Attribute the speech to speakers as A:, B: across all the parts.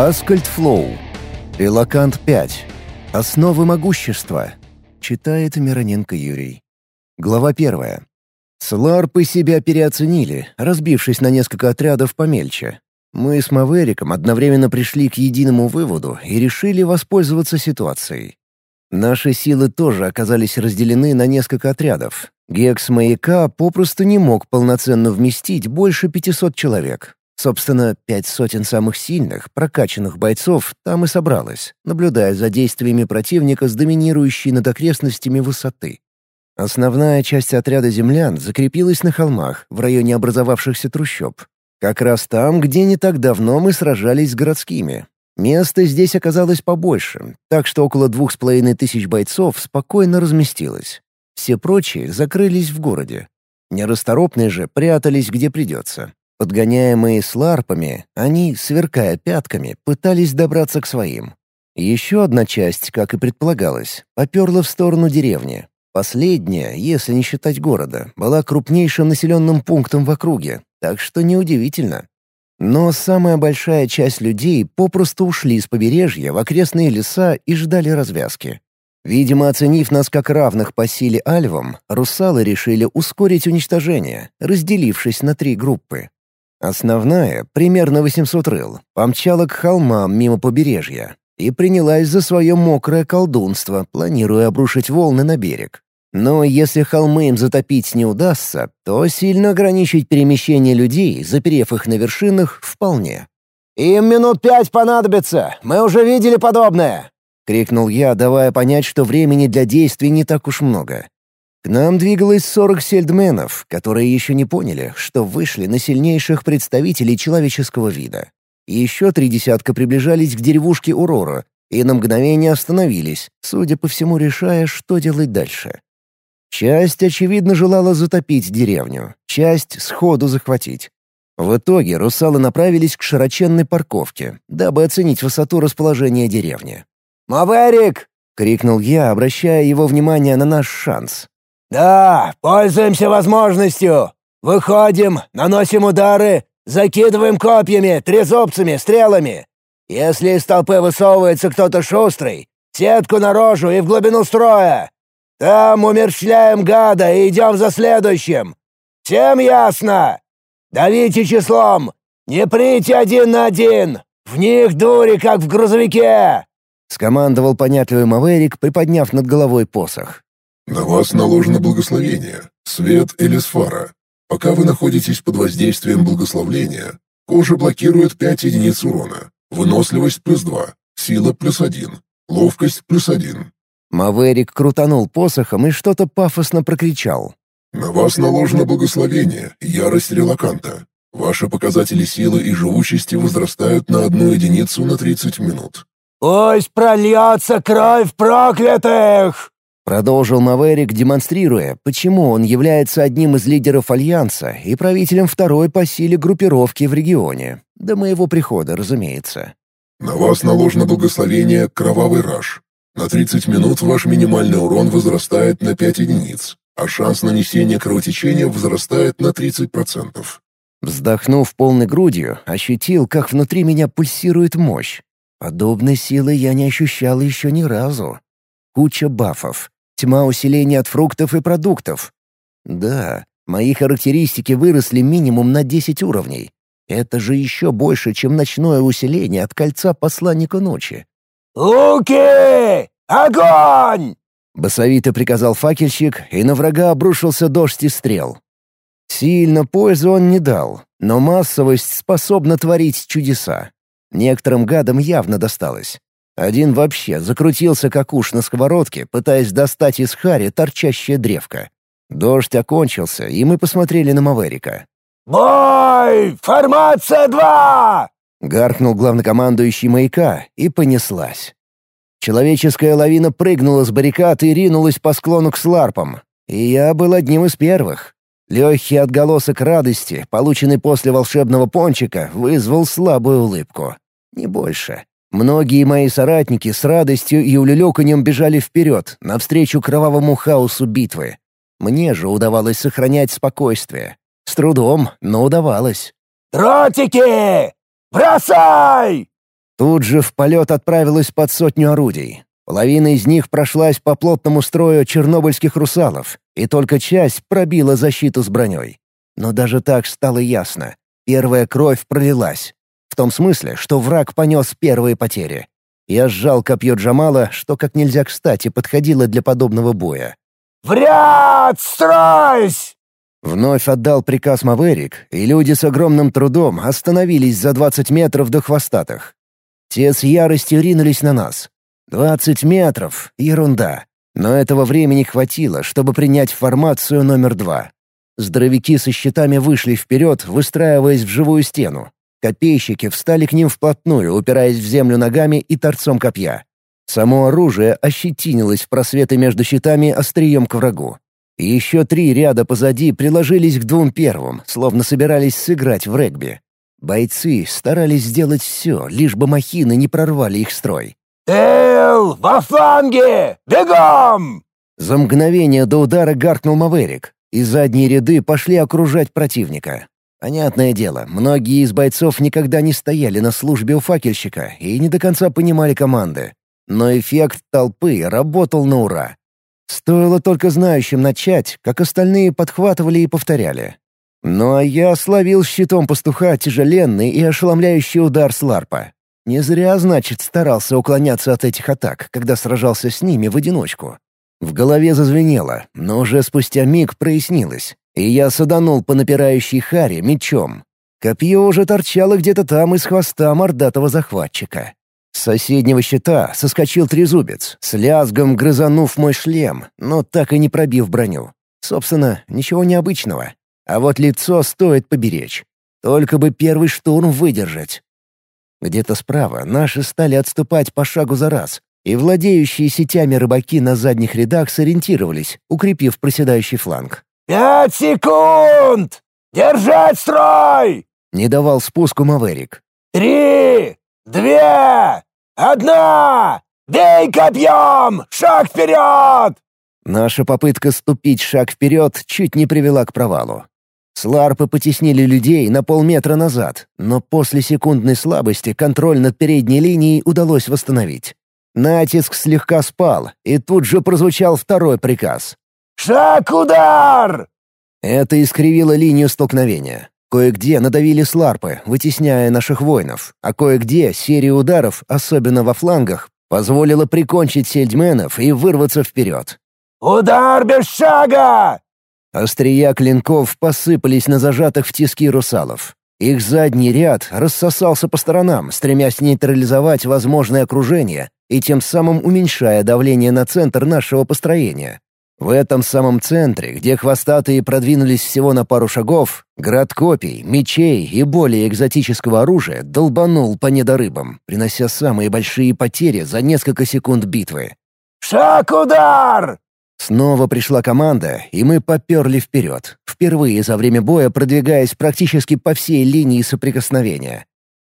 A: Аскальд Флоу. Релакант 5. Основы могущества. Читает Мироненко Юрий. Глава первая. Сларпы себя переоценили, разбившись на несколько отрядов помельче. Мы с Мавериком одновременно пришли к единому выводу и решили воспользоваться ситуацией. Наши силы тоже оказались разделены на несколько отрядов. Гекс маяка попросту не мог полноценно вместить больше 500 человек. Собственно, пять сотен самых сильных, прокачанных бойцов там и собралось, наблюдая за действиями противника с доминирующей над окрестностями высоты. Основная часть отряда землян закрепилась на холмах, в районе образовавшихся трущоб. Как раз там, где не так давно мы сражались с городскими. Места здесь оказалось побольше, так что около двух с половиной тысяч бойцов спокойно разместилось. Все прочие закрылись в городе. Нерасторопные же прятались где придется. Подгоняемые сларпами, они, сверкая пятками, пытались добраться к своим. Еще одна часть, как и предполагалось, поперла в сторону деревни. Последняя, если не считать города, была крупнейшим населенным пунктом в округе, так что неудивительно. Но самая большая часть людей попросту ушли с побережья в окрестные леса и ждали развязки. Видимо, оценив нас как равных по силе альвам, русалы решили ускорить уничтожение, разделившись на три группы. Основная, примерно 800 рыл, помчала к холмам мимо побережья и принялась за свое мокрое колдунство, планируя обрушить волны на берег. Но если холмы им затопить не удастся, то сильно ограничить перемещение людей, заперев их на вершинах, вполне.
B: «Им минут пять понадобится! Мы уже видели подобное!»
A: — крикнул я, давая понять, что времени для действий не так уж много. К нам двигалось сорок сельдменов, которые еще не поняли, что вышли на сильнейших представителей человеческого вида. Еще три десятка приближались к деревушке Урора и на мгновение остановились, судя по всему, решая, что делать дальше. Часть, очевидно, желала затопить деревню, часть — сходу захватить. В итоге русалы направились к широченной парковке, дабы оценить высоту расположения деревни.
B: «Маверик!»
A: — крикнул я, обращая его внимание на наш шанс.
B: «Да, пользуемся возможностью! Выходим, наносим удары, закидываем копьями, трезубцами, стрелами. Если из толпы высовывается кто-то шустрый, сетку на рожу и в глубину строя. Там умерщвляем гада и идем за следующим. Всем ясно? Давите числом. Не прите один на один. В них дури, как в грузовике!»
A: Скомандовал понятливый Маверик, приподняв над головой посох.
C: «На вас наложено благословение, свет или сфара. Пока вы находитесь под воздействием благословления, кожа блокирует 5 единиц урона, выносливость плюс 2, сила плюс 1, ловкость плюс 1,
A: Маверик крутанул посохом и что-то пафосно прокричал.
C: «На вас наложено благословение, ярость релаканта. Ваши показатели силы и живучести возрастают на одну единицу на 30 минут».
B: «Пусть прольется кровь проклятых!»
A: Продолжил Маверик, демонстрируя, почему он является одним из лидеров Альянса и правителем второй по силе группировки в регионе. До моего прихода, разумеется.
C: «На вас наложено благословение «Кровавый раж». На 30 минут ваш минимальный урон возрастает на 5 единиц, а шанс нанесения кровотечения возрастает на 30%.
A: Вздохнув полной грудью, ощутил, как внутри меня пульсирует мощь. Подобной силы я не ощущал еще ни разу. Куча бафов, тьма усиления от фруктов и продуктов. Да, мои характеристики выросли минимум на 10 уровней. Это же еще больше, чем ночное усиление от кольца посланника ночи.
B: «Луки! Огонь!»
A: Басовито приказал факельщик, и на врага обрушился дождь из стрел. Сильно пользы он не дал, но массовость способна творить чудеса. Некоторым гадам явно досталось. Один вообще закрутился как уж на сковородке, пытаясь достать из хари торчащее древко. Дождь окончился, и мы посмотрели на Маверика.
B: «Бой! Формация два!»
A: Гаркнул главнокомандующий маяка, и понеслась. Человеческая лавина прыгнула с баррикад и ринулась по склону к сларпам. И я был одним из первых. Легкий отголосок радости, полученный после волшебного пончика, вызвал слабую улыбку. Не больше. Многие мои соратники с радостью и улюлёканьем бежали вперед, навстречу кровавому хаосу битвы. Мне же удавалось сохранять спокойствие. С трудом, но удавалось.
B: «Дротики! Бросай!»
A: Тут же в полет отправилась под сотню орудий. Половина из них прошлась по плотному строю чернобыльских русалов, и только часть пробила защиту с броней. Но даже так стало ясно. Первая кровь пролилась. В том смысле, что враг понес первые потери. Я сжал копье Джамала, что как нельзя кстати подходило для подобного боя.
B: «В ряд! Стройсь!»
A: Вновь отдал приказ Маверик, и люди с огромным трудом остановились за двадцать метров до хвостатых. Те с яростью ринулись на нас. Двадцать метров — ерунда. Но этого времени хватило, чтобы принять формацию номер два. Здоровяки со щитами вышли вперед, выстраиваясь в живую стену. Копейщики встали к ним вплотную, упираясь в землю ногами и торцом копья. Само оружие ощетинилось в просветы между щитами острием к врагу. И еще три ряда позади приложились к двум первым, словно собирались сыграть в регби. Бойцы старались сделать все, лишь бы махины не прорвали их строй.
B: «Эл, во фланге! Бегом!»
A: За мгновение до удара гаркнул Маверик, и задние ряды пошли окружать противника. Понятное дело, многие из бойцов никогда не стояли на службе у факельщика и не до конца понимали команды. Но эффект толпы работал на ура. Стоило только знающим начать, как остальные подхватывали и повторяли. Ну а я словил щитом пастуха тяжеленный и ошеломляющий удар с ларпа. Не зря, значит, старался уклоняться от этих атак, когда сражался с ними в одиночку. В голове зазвенело, но уже спустя миг прояснилось и я саданул по напирающей харе мечом. Копье уже торчало где-то там из хвоста мордатого захватчика. С соседнего щита соскочил трезубец, с лязгом грызанув мой шлем, но так и не пробив броню. Собственно, ничего необычного. А вот лицо стоит поберечь. Только бы первый штурм выдержать. Где-то справа наши стали отступать по шагу за раз, и владеющие сетями рыбаки на задних рядах сориентировались, укрепив проседающий фланг.
B: «Пять секунд! Держать строй!»
A: — не давал спуску Маверик.
B: «Три! Две! Одна! Бей копьем! Шаг вперед!»
A: Наша попытка ступить шаг вперед чуть не привела к провалу. Сларпы потеснили людей на полметра назад, но после секундной слабости контроль над передней линией удалось восстановить. Натиск слегка спал, и тут же прозвучал второй приказ.
B: «Шаг-удар!»
A: Это искривило линию столкновения. Кое-где надавили сларпы, вытесняя наших воинов, а кое-где серия ударов, особенно во флангах, позволила прикончить сельдменов и вырваться вперед.
B: «Удар без шага!»
A: Острия клинков посыпались на зажатых в тиски русалов. Их задний ряд рассосался по сторонам, стремясь нейтрализовать возможное окружение и тем самым уменьшая давление на центр нашего построения. В этом самом центре, где хвостатые продвинулись всего на пару шагов, град копий, мечей и более экзотического оружия долбанул по недорыбам, принося самые большие потери за несколько секунд битвы.
B: «Шаг-удар!»
A: Снова пришла команда, и мы поперли вперед, впервые за время боя продвигаясь практически по всей линии соприкосновения.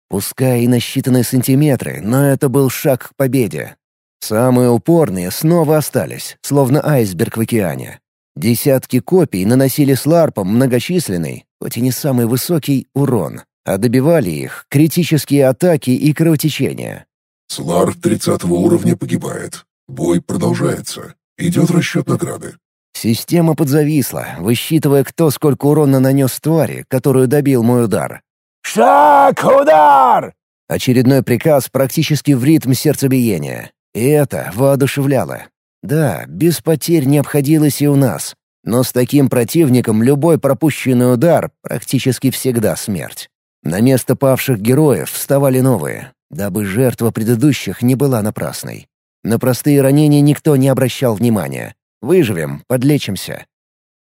A: Пускай и на считанные сантиметры, но это был шаг к победе, Самые упорные снова остались, словно айсберг в океане. Десятки копий наносили сларпам многочисленный, хоть и не самый высокий, урон, а добивали их критические атаки и кровотечения.
C: Сларп 30 уровня погибает. Бой продолжается. Идет расчет награды.
A: Система подзависла, высчитывая, кто сколько урона нанес твари, которую добил мой удар.
B: «Шаг! Удар!»
A: Очередной приказ практически в ритм сердцебиения. И это воодушевляло. Да, без потерь не обходилось и у нас. Но с таким противником любой пропущенный удар — практически всегда смерть. На место павших героев вставали новые, дабы жертва предыдущих не была напрасной. На простые ранения никто не обращал внимания. Выживем, подлечимся.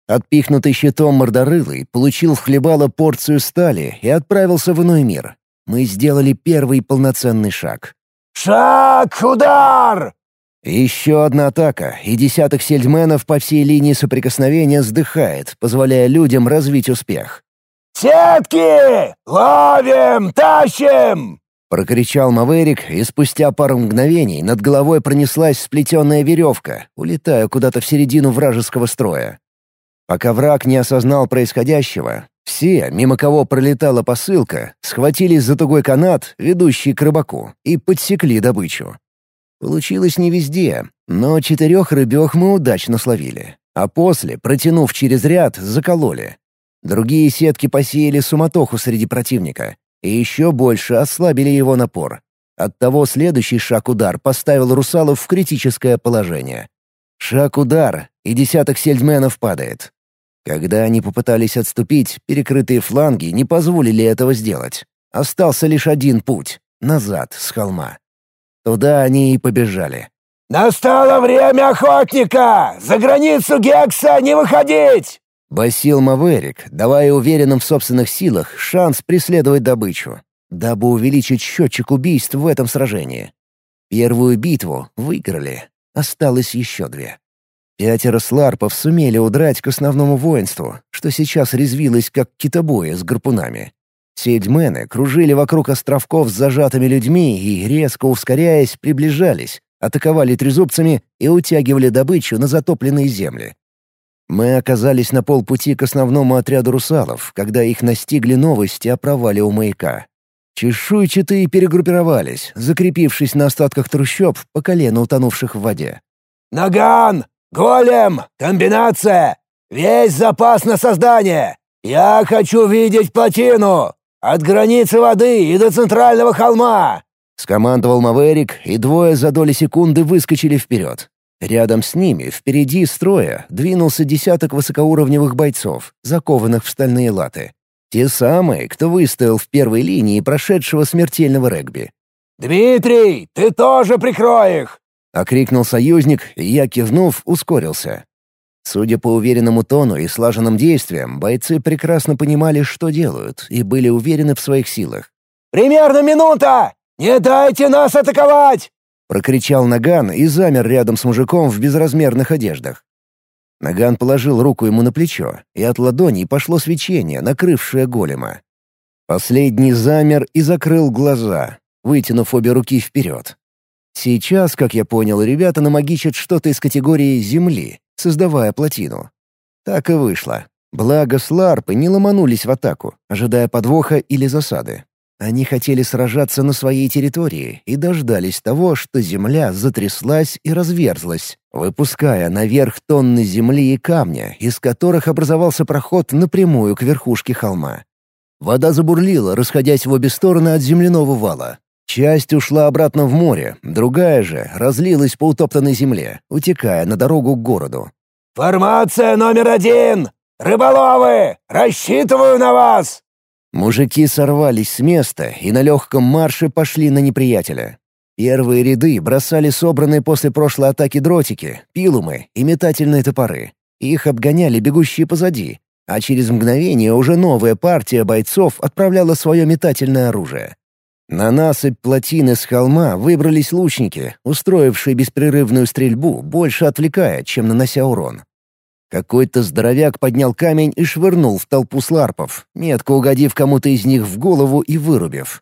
A: Отпихнутый щитом мордорылый получил в хлебало порцию стали и отправился в иной мир. Мы сделали первый полноценный шаг.
B: «Шаг! Удар!»
A: Еще одна атака, и десяток сельдменов по всей линии соприкосновения сдыхает, позволяя людям развить успех.
B: «Сетки! Ловим! Тащим!»
A: Прокричал Маверик, и спустя пару мгновений над головой пронеслась сплетенная веревка, улетая куда-то в середину вражеского строя. Пока враг не осознал происходящего, Все, мимо кого пролетала посылка, схватились за тугой канат, ведущий к рыбаку, и подсекли добычу. Получилось не везде, но четырех рыбех мы удачно словили, а после, протянув через ряд, закололи. Другие сетки посеяли суматоху среди противника, и еще больше ослабили его напор. Оттого следующий шаг-удар поставил русалов в критическое положение. Шаг-удар, и десяток сельдменов падает. Когда они попытались отступить, перекрытые фланги не позволили этого сделать. Остался лишь один путь — назад, с холма. Туда они и побежали.
B: «Настало время охотника! За границу Гекса не выходить!»
A: Басил Маверик, давая уверенным в собственных силах шанс преследовать добычу, дабы увеличить счетчик убийств в этом сражении. Первую битву выиграли, осталось еще две. Пятеро сларпов сумели удрать к основному воинству, что сейчас резвилось как китобои с гарпунами. Сейдмены кружили вокруг островков с зажатыми людьми и, резко ускоряясь, приближались, атаковали трезубцами и утягивали добычу на затопленные земли. Мы оказались на полпути к основному отряду русалов, когда их настигли новости о провале у маяка. Чешуйчатые перегруппировались, закрепившись на остатках трущоб по колено утонувших в воде.
B: «Наган! Голем! Комбинация! Весь запас на создание! Я хочу видеть плотину! От границы воды и до центрального холма!»
A: Скомандовал Маверик, и двое за доли секунды выскочили вперед. Рядом с ними, впереди строя, двинулся десяток высокоуровневых бойцов, закованных в стальные латы. Те самые, кто выстоял в первой линии прошедшего смертельного регби.
B: «Дмитрий, ты тоже прикрой их!»
A: — окрикнул союзник, и я, кивнув, ускорился. Судя по уверенному тону и слаженным действиям, бойцы прекрасно понимали, что делают, и были уверены в своих силах.
B: «Примерно минута! Не дайте нас атаковать!»
A: — прокричал Наган и замер рядом с мужиком в безразмерных одеждах. Наган положил руку ему на плечо, и от ладоней пошло свечение, накрывшее голема. Последний замер и закрыл глаза, вытянув обе руки вперед. Сейчас, как я понял, ребята намагичат что-то из категории «Земли», создавая плотину. Так и вышло. Благо сларпы не ломанулись в атаку, ожидая подвоха или засады. Они хотели сражаться на своей территории и дождались того, что земля затряслась и разверзлась, выпуская наверх тонны земли и камня, из которых образовался проход напрямую к верхушке холма. Вода забурлила, расходясь в обе стороны от земляного вала. Часть ушла обратно в море, другая же разлилась по утоптанной земле, утекая на дорогу к городу.
B: «Формация номер один! Рыболовы! Рассчитываю на вас!»
A: Мужики сорвались с места и на легком марше пошли на неприятеля. Первые ряды бросали собранные после прошлой атаки дротики, пилумы и метательные топоры. Их обгоняли бегущие позади, а через мгновение уже новая партия бойцов отправляла свое метательное оружие. На насыпь плотины с холма выбрались лучники, устроившие беспрерывную стрельбу, больше отвлекая, чем нанося урон. Какой-то здоровяк поднял камень и швырнул в толпу сларпов, метко угодив кому-то из них в голову и вырубив.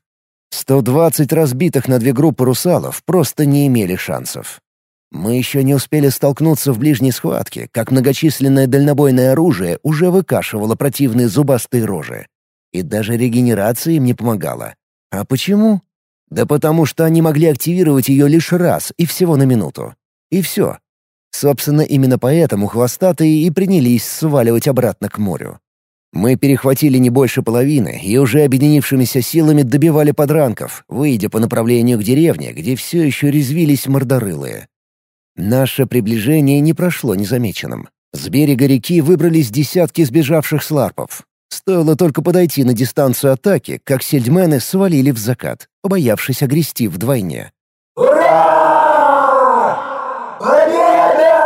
A: 120 разбитых на две группы русалов просто не имели шансов. Мы еще не успели столкнуться в ближней схватке, как многочисленное дальнобойное оружие уже выкашивало противные зубастые рожи. И даже регенерация им не помогала. А почему? Да потому что они могли активировать ее лишь раз и всего на минуту. И все. Собственно, именно поэтому хвостатые и принялись сваливать обратно к морю. Мы перехватили не больше половины и уже объединившимися силами добивали подранков, выйдя по направлению к деревне, где все еще резвились мордорылые. Наше приближение не прошло незамеченным. С берега реки выбрались десятки сбежавших сларпов. Стоило только подойти на дистанцию атаки, как сельдмены свалили в закат, побоявшись огрести вдвойне.
B: «Ура! Победа!»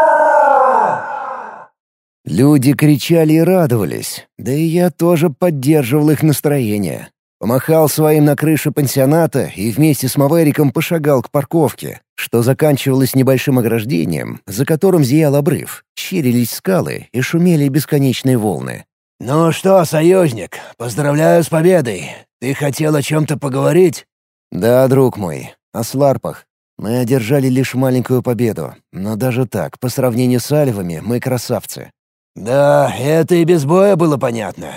A: Люди кричали и радовались, да и я тоже поддерживал их настроение. Помахал своим на крыше пансионата и вместе с Мавериком пошагал к парковке, что заканчивалось небольшим ограждением, за которым зиял обрыв, щирились скалы и шумели бесконечные волны.
B: «Ну что, союзник, поздравляю с победой. Ты хотел о чем-то поговорить?»
A: «Да, друг мой, о сларпах. Мы одержали лишь маленькую победу, но даже так, по сравнению с альвами, мы красавцы».
B: «Да, это и без боя было понятно.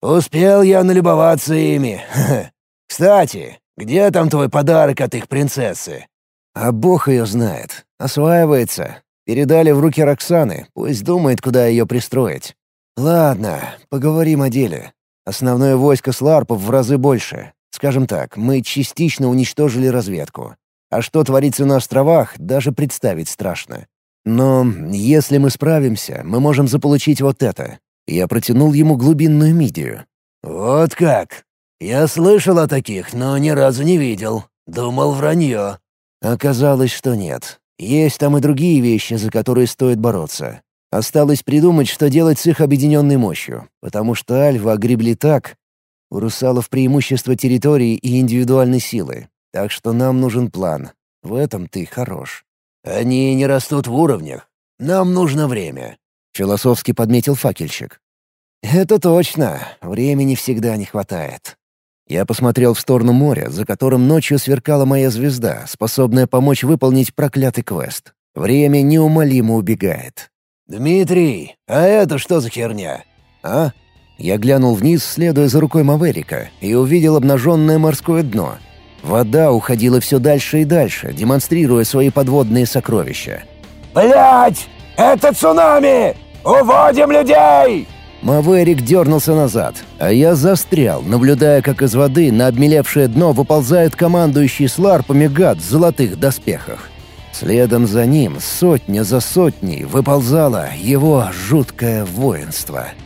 B: Успел я налюбоваться ими. Кстати, где там твой подарок от их принцессы?»
A: «А бог ее знает. Осваивается. Передали в руки Роксаны, пусть думает, куда ее пристроить. Ладно, поговорим о деле. Основное войско сларпов в разы больше. Скажем так, мы частично уничтожили разведку. А что творится на островах, даже представить страшно. Но если мы справимся, мы можем заполучить вот это. Я протянул ему глубинную мидию.
B: «Вот как? Я слышал о таких, но ни разу не видел. Думал вранье».
A: Оказалось, что нет. Есть там и другие вещи, за которые стоит бороться. Осталось придумать, что делать с их объединенной мощью, потому что альвы огребли так. У русалов преимущество территории и индивидуальной силы, так что нам нужен план. В этом ты хорош.
B: «Они не растут в уровнях. Нам нужно время», —
A: философски подметил факельщик. «Это точно. Времени всегда не хватает». Я посмотрел в сторону моря, за которым ночью сверкала моя звезда, способная помочь выполнить проклятый квест. Время неумолимо убегает.
B: «Дмитрий, а это что за херня?»
A: «А?» Я глянул вниз, следуя за рукой Маверика, и увидел обнаженное морское дно — Вода уходила все дальше и дальше, демонстрируя свои подводные сокровища.
B: «Блядь! Это цунами! Уводим людей!»
A: Маверик дернулся назад, а я застрял, наблюдая, как из воды на обмелевшее дно выползает командующий сларпами гад в золотых доспехах. Следом за ним сотня за сотней выползало его жуткое воинство —